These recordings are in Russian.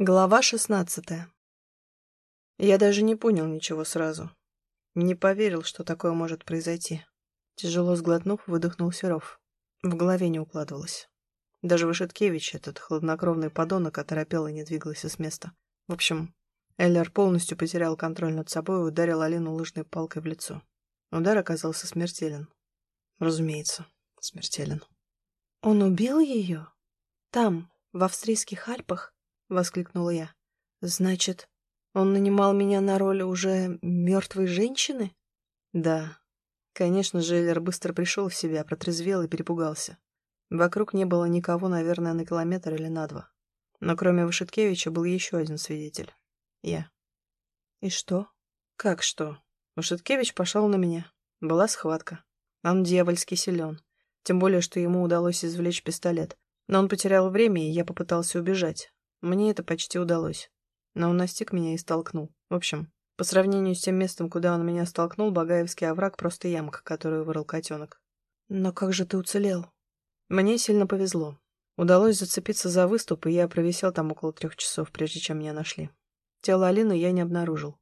Глава шестнадцатая. Я даже не понял ничего сразу. Не поверил, что такое может произойти. Тяжело сглотнув, выдохнул Серов. В голове не укладывалось. Даже Вышеткевич, этот хладнокровный подонок, оторопел и не двигался с места. В общем, Эллер полностью потерял контроль над собой и ударил Алину лыжной палкой в лицо. Удар оказался смертелен. Разумеется, смертелен. «Он убил ее? Там, в австрийских Альпах?» — воскликнула я. «Значит, он нанимал меня на роль уже мертвой женщины?» «Да». Конечно, Желлер быстро пришел в себя, протрезвел и перепугался. Вокруг не было никого, наверное, на километр или на два. Но кроме Вашиткевича был еще один свидетель. Я. «И что?» «Как что?» Вашиткевич пошел на меня. Была схватка. Он дьявольски силен. Тем более, что ему удалось извлечь пистолет. Но он потерял время, и я попытался убежать. Мне это почти удалось. Но он настиг меня и столкнул. В общем, по сравнению с тем местом, куда он меня столкнул, Багаевский овраг просто ямка, которую вырыл котенок. Но как же ты уцелел? Мне сильно повезло. Удалось зацепиться за выступ, и я провисел там около трех часов, прежде чем меня нашли. Тело Алины я не обнаружил.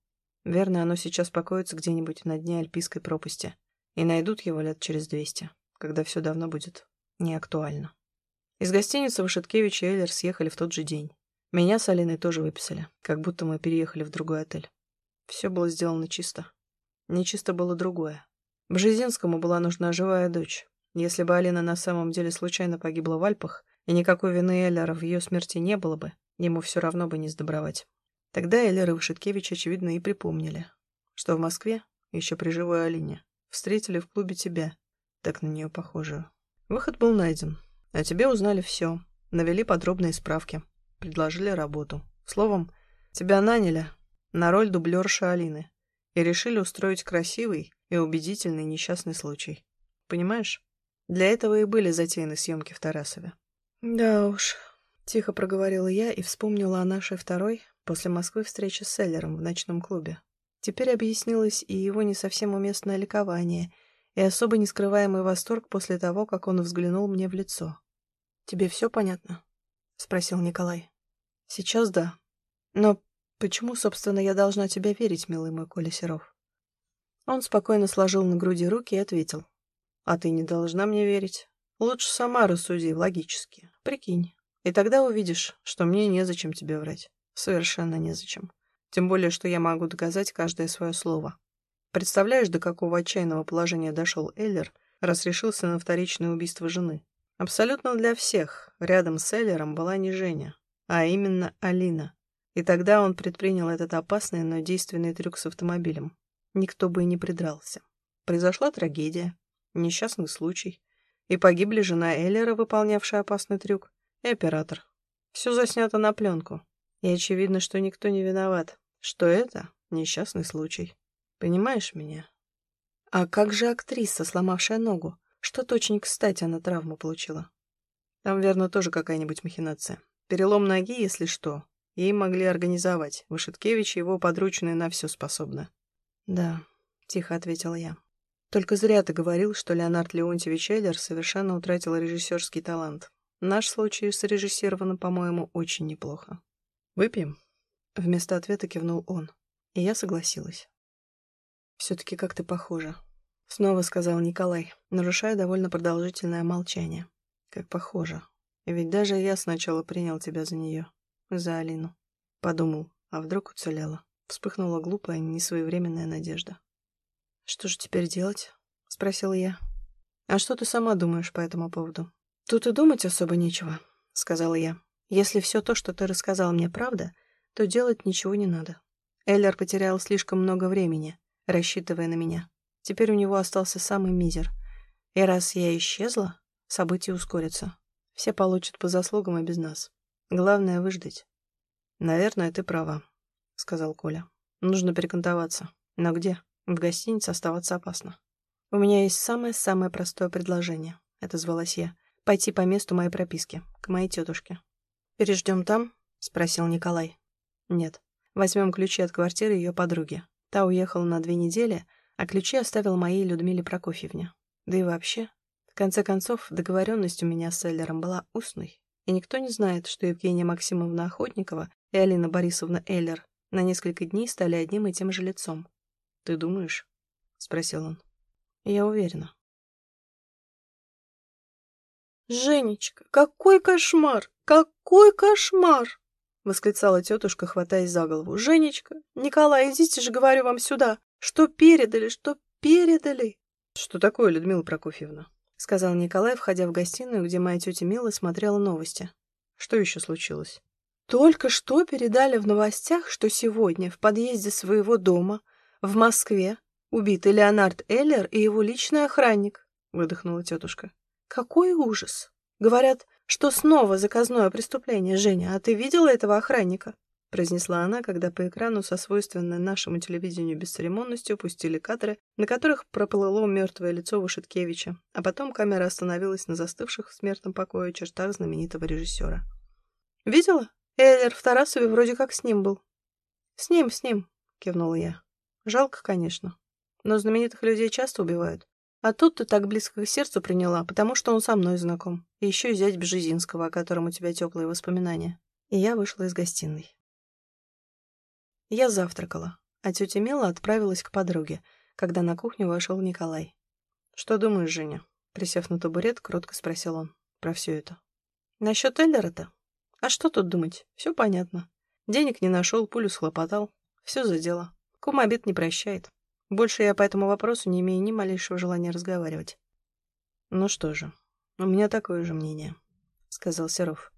Верно, оно сейчас покоится где-нибудь на дне Альпийской пропасти. И найдут его лет через двести, когда все давно будет неактуально. Из гостиницы Вашиткевич и Эллер съехали в тот же день. Меня с Алиной тоже выписали, как будто мы переехали в другой отель. Все было сделано чисто. Нечисто было другое. Бжезинскому была нужна живая дочь. Если бы Алина на самом деле случайно погибла в Альпах, и никакой вины Эллера в ее смерти не было бы, ему все равно бы не сдобровать. Тогда Эллер и Вышиткевич, очевидно, и припомнили, что в Москве, еще при живой Алине, встретили в клубе тебя, так на нее похожую. Выход был найден. О тебе узнали все, навели подробные справки. Предложили работу. Словом, тебя наняли на роль дублерши Алины и решили устроить красивый и убедительный несчастный случай. Понимаешь? Для этого и были затеяны съемки в Тарасове. Да уж, тихо проговорила я и вспомнила о нашей второй после Москвы встрече с Селлером в ночном клубе. Теперь объяснилось и его не совсем уместное ликование, и особо нескрываемый восторг после того, как он взглянул мне в лицо. «Тебе все понятно?» — спросил Николай. «Сейчас да. Но почему, собственно, я должна тебе верить, милый мой Коля Серов?» Он спокойно сложил на груди руки и ответил. «А ты не должна мне верить. Лучше сама рассуди логически. Прикинь. И тогда увидишь, что мне незачем тебе врать. Совершенно незачем. Тем более, что я могу доказать каждое свое слово. Представляешь, до какого отчаянного положения дошел Эллер, раз решился на вторичное убийство жены? Абсолютно для всех рядом с Эллером была не Женя, а именно Алина. И тогда он предпринял этот опасный, но действенный трюк с автомобилем. Никто бы и не придрался. Произошла трагедия, несчастный случай. И погибли жена Эллера, выполнявшая опасный трюк, и оператор. Все заснято на пленку. И очевидно, что никто не виноват, что это несчастный случай. Понимаешь меня? А как же актриса, сломавшая ногу? Что-то очень кстати она травму получила. Там, верно, тоже какая-нибудь махинация. Перелом ноги, если что, ей могли организовать. Вышиткевич и его подручные на все способны. «Да», — тихо ответила я. «Только зря ты говорил, что Леонард Леонтьевич Эллер совершенно утратил режиссерский талант. Наш случай срежиссировано, по-моему, очень неплохо. Выпьем?» Вместо ответа кивнул он, и я согласилась. «Все-таки как ты похожа», — снова сказал Николай, нарушая довольно продолжительное молчание. «Как похоже. Ведь даже я сначала принял тебя за нее, за Алину. Подумал, а вдруг уцелела. Вспыхнула глупая, несвоевременная надежда. «Что же теперь делать?» — спросил я. «А что ты сама думаешь по этому поводу?» «Тут и думать особо нечего», — сказала я. «Если все то, что ты рассказал мне, правда, то делать ничего не надо. Эллер потерял слишком много времени, рассчитывая на меня. Теперь у него остался самый мизер. И раз я исчезла, события ускорятся. Все получат по заслугам и без нас. Главное — выждать. «Наверное, ты права», — сказал Коля. «Нужно перекантоваться. Но где? В гостинице оставаться опасно». «У меня есть самое-самое простое предложение», — Это звалась я. «Пойти по месту моей прописки, к моей тетушке». «Переждем там?» — спросил Николай. «Нет. Возьмем ключи от квартиры ее подруги. Та уехала на две недели, а ключи оставил моей Людмиле Прокофьевне. Да и вообще, конце концов, договоренность у меня с Эллером была устной, и никто не знает, что Евгения Максимовна Охотникова — и Алина Борисовна Эллер на несколько дней стали одним и тем же лицом. «Ты думаешь?» — спросил он. «Я уверена». «Женечка, какой кошмар! Какой кошмар!» — восклицала тетушка, хватаясь за голову. «Женечка, Николай, идите же, говорю вам, сюда! Что передали, что передали!» «Что такое, Людмила Прокофьевна?» — сказал Николай, входя в гостиную, где моя тетя Мила смотрела новости. «Что еще случилось?» «Только что передали в новостях, что сегодня в подъезде своего дома в Москве убиты Леонард Эллер и его личный охранник», — выдохнула тетушка. Какой ужас! Говорят, что снова заказное преступление, Женя, а ты видела этого охранника? Произнесла она, когда по экрану со свойственной нашему телевидению бесцеремонностью пустили кадры, на которых проплыло мертвое лицо Вышиткевича, а потом камера остановилась на застывших в смертном покое чертах знаменитого режиссера. «Видела? Эйлер в Тарасове вроде как с ним был». «С ним, с ним», — кивнула я. «Жалко, конечно. Но знаменитых людей часто убивают. А тут ты так близко к сердцу приняла, потому что он со мной знаком. И еще и зять Бжезинского, о котором у тебя теплые воспоминания. И я вышла из гостиной. Я завтракала, а тетя Мила отправилась к подруге, когда на кухню вошел Николай. «Что думаешь, Женя?» Присев на табурет, кротко спросил он. «Про все это». «Насчет Эллера-то? А что тут думать? Все понятно. Денег не нашел, пулю схлопотал. Все за дело. Кум обед не прощает. Больше я по этому вопросу не имею ни малейшего желания разговаривать. «Ну что же, у меня такое же мнение», — сказал Серов.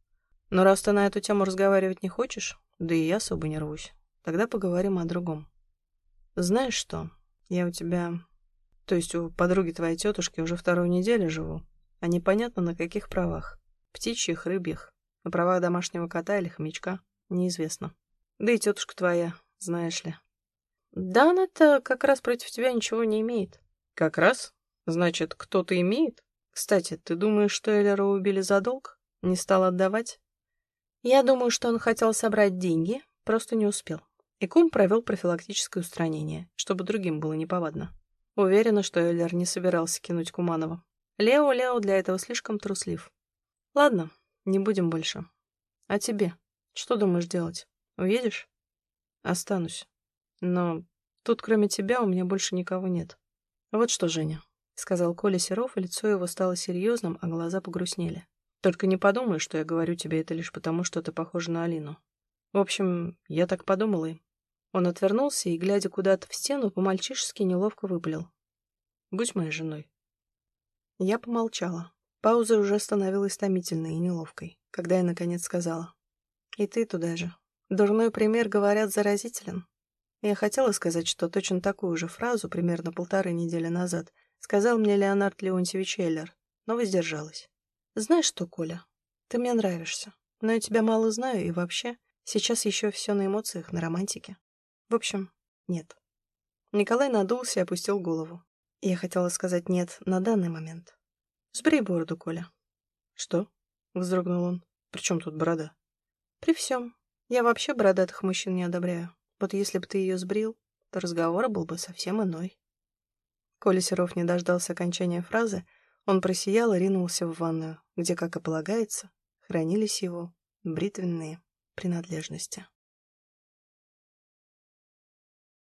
«Но раз ты на эту тему разговаривать не хочешь, да и я особо не рвусь, тогда поговорим о другом. Знаешь что, я у тебя, то есть у подруги твоей тетушки уже вторую неделю живу, а непонятно на каких правах. Птичьих, рыбьих, на правах домашнего кота или хомячка, неизвестно. Да и тетушка твоя, знаешь ли, да она-то как раз против тебя ничего не имеет. Как раз? Значит, кто-то имеет? Кстати, ты думаешь, что Эллера убили за долг? Не стал отдавать? Я думаю, что он хотел собрать деньги, просто не успел. И кум провел профилактическое устранение, чтобы другим было неповадно. Уверена, что Эллер не собирался кинуть Куманова. Лео Лео для этого слишком труслив. Ладно, не будем больше. А тебе? Что думаешь делать? Уедешь? Останусь. Но тут кроме тебя у меня больше никого нет. Вот что, Женя, — сказал Коля Серов, и лицо его стало серьезным, а глаза погрустнели. Только не подумай, что я говорю тебе это лишь потому, что ты похожа на Алину. В общем, я так подумал и... Он отвернулся и, глядя куда-то в стену, по-мальчишески неловко выпалил. «Будь моей женой». Я помолчала. Пауза уже становилась томительной и неловкой, когда я наконец сказала. «И ты туда же. Дурной пример, говорят, заразителен. Я хотела сказать, что точно такую же фразу, примерно полторы недели назад, сказал мне Леонард Леонтьевич Эллер, но воздержалась. «Знаешь что, Коля, ты мне нравишься, но я тебя мало знаю и вообще сейчас еще все на эмоциях, на романтике. В общем, нет». Николай надулся и опустил голову. Я хотела сказать «нет» на данный момент. «Сбрей бороду, Коля». «Что?» — вздрогнул он. «При чем тут борода?» «При всем. Я вообще бородатых мужчин не одобряю. Вот если бы ты ее сбрил, то разговор был бы совсем иной. Коля Серов не дождался окончания фразы, он просиял и ринулся в ванную, где, как и полагается, хранились его бритвенные принадлежности.